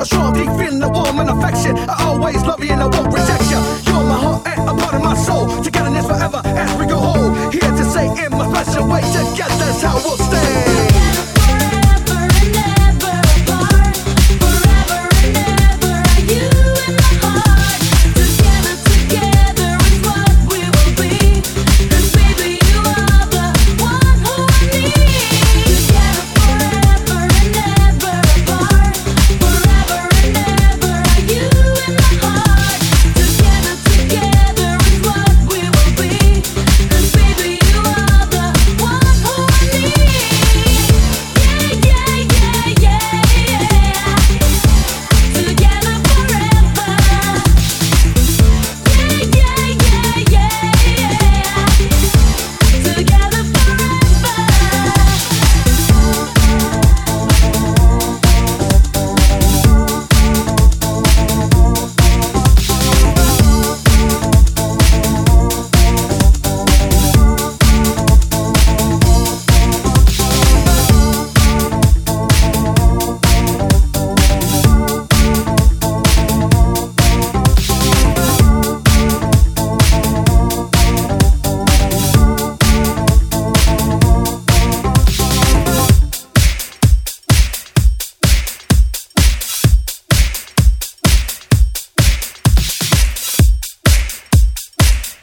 A strong deep feeling of warm and affection. I always love you and I won't reject you. You're my heart and a part of my soul. Togetherness forever as we go whole. Here to say in my special way, together's how we'll stay.